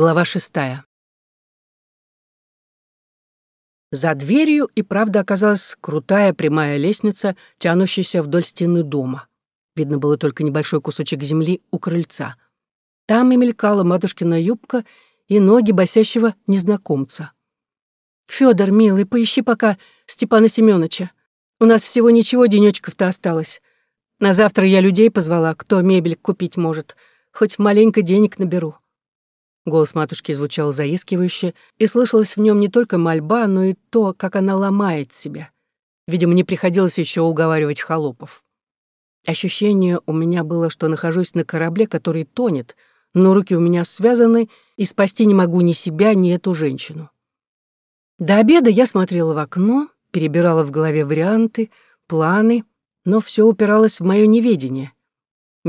Глава шестая. За дверью и правда оказалась крутая прямая лестница, тянущаяся вдоль стены дома. Видно было только небольшой кусочек земли у крыльца. Там и мелькала матушкина юбка и ноги босящего незнакомца. Федор, милый, поищи пока Степана Семеновича. У нас всего ничего денечков-то осталось. На завтра я людей позвала, кто мебель купить может. Хоть маленько денег наберу. Голос матушки звучал заискивающе, и слышалась в нем не только мольба, но и то, как она ломает себя. Видимо, не приходилось еще уговаривать холопов. Ощущение у меня было, что нахожусь на корабле, который тонет, но руки у меня связаны, и спасти не могу ни себя, ни эту женщину. До обеда я смотрела в окно, перебирала в голове варианты, планы, но все упиралось в мое неведение.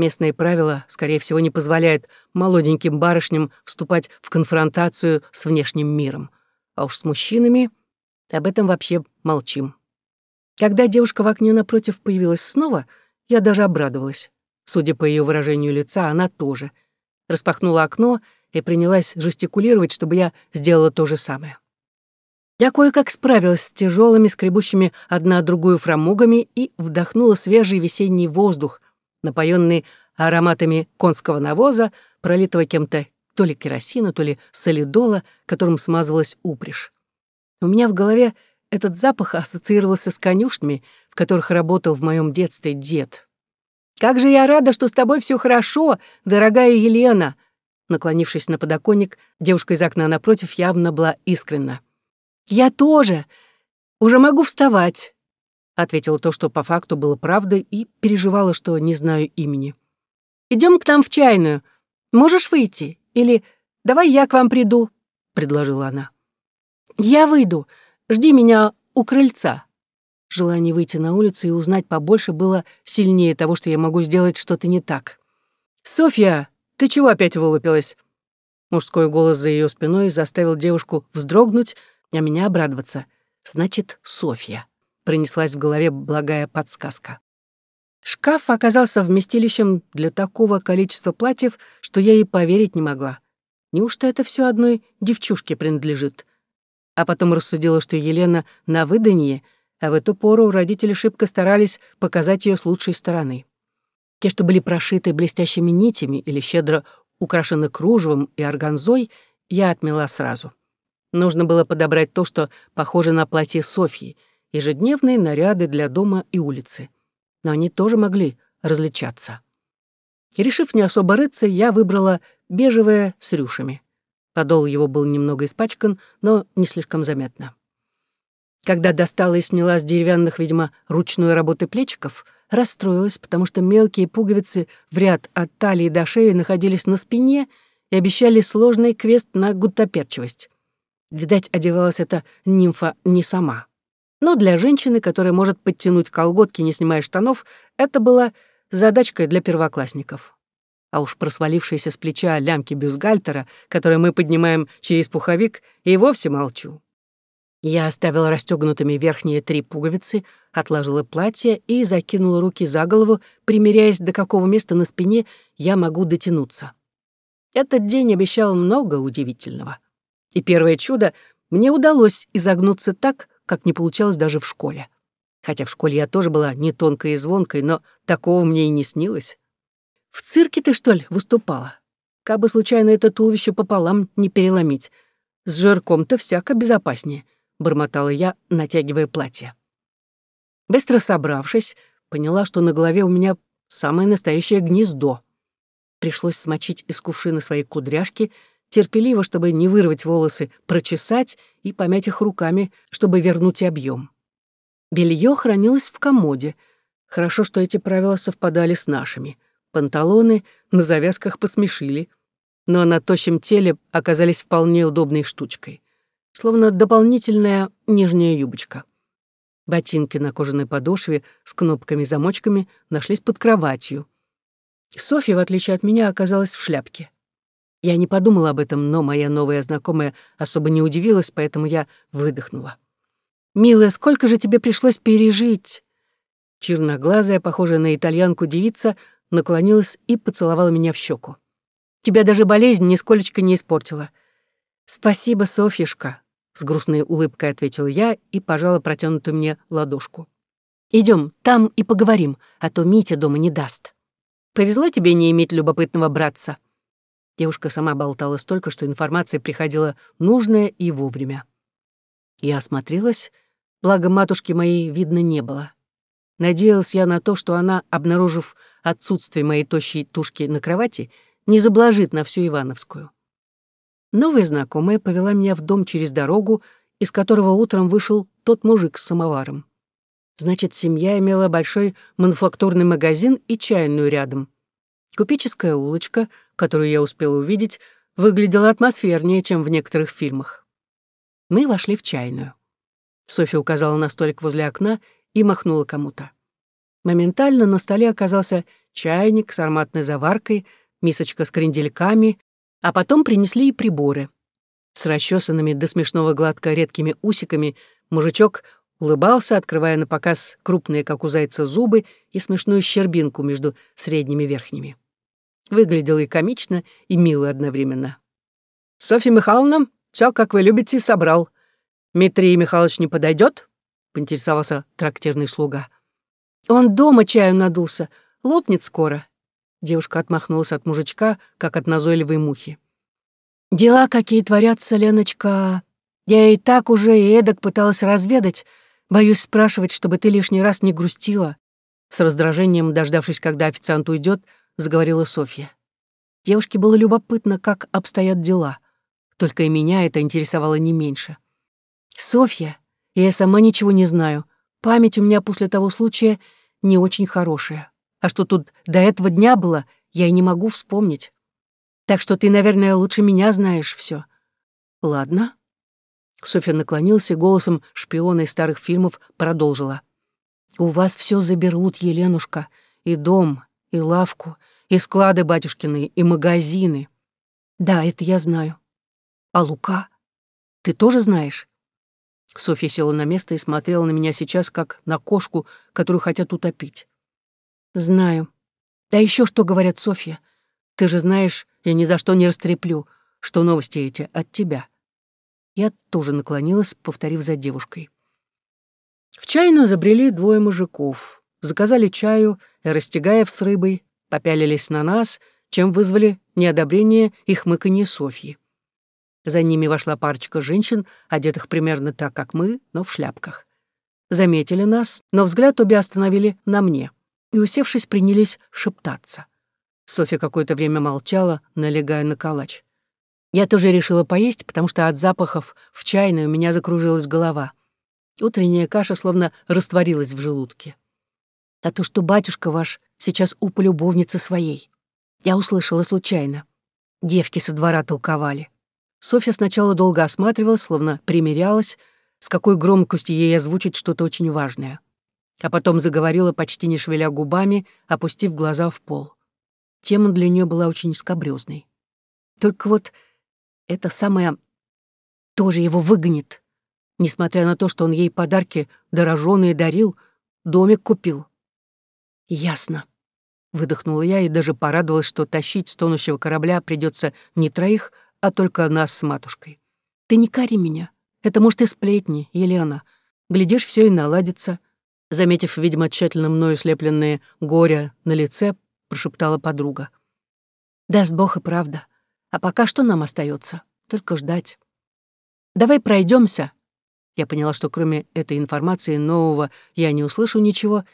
Местные правила, скорее всего, не позволяют молоденьким барышням вступать в конфронтацию с внешним миром. А уж с мужчинами об этом вообще молчим. Когда девушка в окне напротив появилась снова, я даже обрадовалась. Судя по ее выражению лица, она тоже. Распахнула окно и принялась жестикулировать, чтобы я сделала то же самое. Я кое-как справилась с тяжелыми, скребущими одна другую фрамугами и вдохнула свежий весенний воздух, напоенный ароматами конского навоза, пролитого кем-то то ли керосина, то ли солидола, которым смазывалась упряжь. У меня в голове этот запах ассоциировался с конюшнями, в которых работал в моем детстве дед. «Как же я рада, что с тобой все хорошо, дорогая Елена!» Наклонившись на подоконник, девушка из окна напротив явно была искренна. «Я тоже. Уже могу вставать ответила то, что по факту было правдой, и переживала, что не знаю имени. Идем к нам в чайную. Можешь выйти? Или давай я к вам приду?» — предложила она. «Я выйду. Жди меня у крыльца». Желание выйти на улицу и узнать побольше было сильнее того, что я могу сделать что-то не так. «Софья, ты чего опять вылупилась?» Мужской голос за ее спиной заставил девушку вздрогнуть, а меня обрадоваться. «Значит, Софья» пронеслась в голове благая подсказка. Шкаф оказался вместилищем для такого количества платьев, что я и поверить не могла. Неужто это все одной девчушке принадлежит? А потом рассудила, что Елена на выданье, а в эту пору родители шибко старались показать ее с лучшей стороны. Те, что были прошиты блестящими нитями или щедро украшены кружевом и органзой, я отмела сразу. Нужно было подобрать то, что похоже на платье Софьи — ежедневные наряды для дома и улицы. Но они тоже могли различаться. Решив не особо рыться, я выбрала бежевое с рюшами. Подол его был немного испачкан, но не слишком заметно. Когда достала и сняла с деревянных, видимо, ручной работы плечиков, расстроилась, потому что мелкие пуговицы в ряд от талии до шеи находились на спине и обещали сложный квест на гуттаперчивость. Видать, одевалась эта нимфа не сама. Но для женщины, которая может подтянуть колготки, не снимая штанов, это была задачкой для первоклассников. А уж про свалившиеся с плеча лямки бюстгальтера, которые мы поднимаем через пуховик, и вовсе молчу. Я оставила расстегнутыми верхние три пуговицы, отложила платье и закинула руки за голову, примеряясь, до какого места на спине я могу дотянуться. Этот день обещал много удивительного. И первое чудо — мне удалось изогнуться так, как не получалось даже в школе. Хотя в школе я тоже была не тонкой и звонкой, но такого мне и не снилось. В цирке ты, что ли, выступала? Как бы случайно это туловище пополам не переломить. С жирком-то всяко безопаснее, — бормотала я, натягивая платье. Быстро собравшись, поняла, что на голове у меня самое настоящее гнездо. Пришлось смочить из кувшина свои кудряшки, терпеливо, чтобы не вырвать волосы, прочесать и помять их руками, чтобы вернуть объем. Белье хранилось в комоде. Хорошо, что эти правила совпадали с нашими. Панталоны на завязках посмешили, но на тощем теле оказались вполне удобной штучкой. Словно дополнительная нижняя юбочка. Ботинки на кожаной подошве с кнопками-замочками нашлись под кроватью. Софья, в отличие от меня, оказалась в шляпке. Я не подумала об этом, но моя новая знакомая особо не удивилась, поэтому я выдохнула. «Милая, сколько же тебе пришлось пережить?» Черноглазая, похожая на итальянку девица, наклонилась и поцеловала меня в щеку. «Тебя даже болезнь нисколечко не испортила. «Спасибо, Софьюшка», — с грустной улыбкой ответил я и пожала протянутую мне ладошку. Идем, там и поговорим, а то Митя дома не даст. Повезло тебе не иметь любопытного братца». Девушка сама болтала столько, что информация приходила нужная и вовремя. Я осмотрелась, благо матушки моей видно не было. Надеялась я на то, что она, обнаружив отсутствие моей тощей тушки на кровати, не заблажит на всю Ивановскую. Новая знакомая повела меня в дом через дорогу, из которого утром вышел тот мужик с самоваром. Значит, семья имела большой мануфактурный магазин и чайную рядом. Купеческая улочка, которую я успела увидеть, выглядела атмосфернее, чем в некоторых фильмах. Мы вошли в чайную. Софья указала на столик возле окна и махнула кому-то. Моментально на столе оказался чайник с ароматной заваркой, мисочка с крендельками, а потом принесли и приборы. С расчесанными до смешного гладко редкими усиками мужичок улыбался, открывая на показ крупные, как у зайца, зубы и смешную щербинку между средними верхними. Выглядел и комично, и мило одновременно. «Софья Михайловна, все, как вы любите, собрал. Митрий Михайлович не подойдет? поинтересовался трактирный слуга. «Он дома чаю надулся, лопнет скоро». Девушка отмахнулась от мужичка, как от назойливой мухи. «Дела какие творятся, Леночка. Я и так уже и эдак пыталась разведать, Боюсь спрашивать, чтобы ты лишний раз не грустила. С раздражением, дождавшись, когда официант уйдет, заговорила Софья. Девушке было любопытно, как обстоят дела. Только и меня это интересовало не меньше. «Софья, я сама ничего не знаю. Память у меня после того случая не очень хорошая. А что тут до этого дня было, я и не могу вспомнить. Так что ты, наверное, лучше меня знаешь все. Ладно, Софья наклонился голосом шпиона из старых фильмов продолжила. «У вас все заберут, Еленушка, и дом, и лавку, и склады батюшкины, и магазины. Да, это я знаю. А Лука? Ты тоже знаешь?» Софья села на место и смотрела на меня сейчас, как на кошку, которую хотят утопить. «Знаю. Да еще что говорят, Софья? Ты же знаешь, я ни за что не растреплю, что новости эти от тебя. Я тоже наклонилась, повторив за девушкой. В чайную забрели двое мужиков. Заказали чаю и, растягая с рыбой, попялились на нас, чем вызвали неодобрение и хмыканье Софьи. За ними вошла парочка женщин, одетых примерно так, как мы, но в шляпках. Заметили нас, но взгляд обе остановили на мне и, усевшись, принялись шептаться. Софья какое-то время молчала, налегая на калач. Я тоже решила поесть, потому что от запахов в чайной у меня закружилась голова. Утренняя каша словно растворилась в желудке. А то, что батюшка ваш сейчас у полюбовницы своей. Я услышала случайно. Девки со двора толковали. Софья сначала долго осматривалась, словно примерялась, с какой громкостью ей озвучить что-то очень важное. А потом заговорила, почти не шевеля губами, опустив глаза в пол. Тема для нее была очень скобрёзной. Только вот это самое тоже его выгонит. Несмотря на то, что он ей подарки дорожёные дарил, домик купил. Ясно. Выдохнула я и даже порадовалась, что тащить с тонущего корабля придется не троих, а только нас с матушкой. Ты не кари меня. Это, может, и сплетни, Елена. Глядишь, все и наладится. Заметив, видимо, тщательно мною слепленные горя на лице, прошептала подруга. Даст Бог и правда. А пока что нам остается? Только ждать. Давай пройдемся. Я поняла, что кроме этой информации нового я не услышу ничего,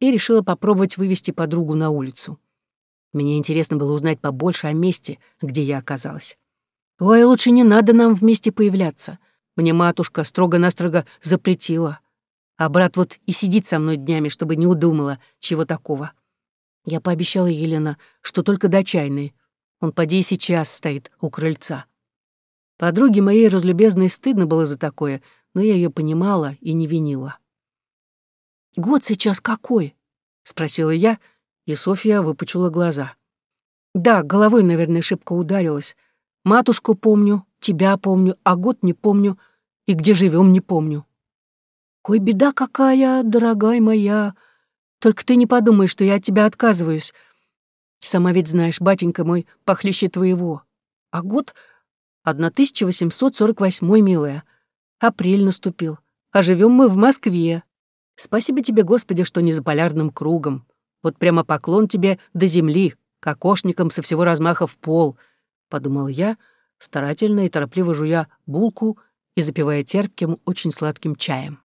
и решила попробовать вывести подругу на улицу. Мне интересно было узнать побольше о месте, где я оказалась. Ой, лучше не надо нам вместе появляться. Мне матушка строго-настрого запретила. А брат вот и сидит со мной днями, чтобы не удумала, чего такого. Я пообещала Елена, что только до чайной, он поди сейчас стоит у крыльца. Подруге моей разлюбезной стыдно было за такое, но я ее понимала и не винила. «Год сейчас какой?» — спросила я, и Софья выпучила глаза. «Да, головой, наверное, шибко ударилась. Матушку помню, тебя помню, а год не помню, и где живем не помню». «Ой, беда какая, дорогая моя! Только ты не подумай, что я от тебя отказываюсь. Сама ведь знаешь, батенька мой похлеще твоего. А год... 1848, милая. Апрель наступил. А живем мы в Москве. Спасибо тебе, Господи, что не за полярным кругом. Вот прямо поклон тебе до земли, к окошникам со всего размаха в пол, — подумал я, старательно и торопливо жуя булку и запивая терпким, очень сладким чаем.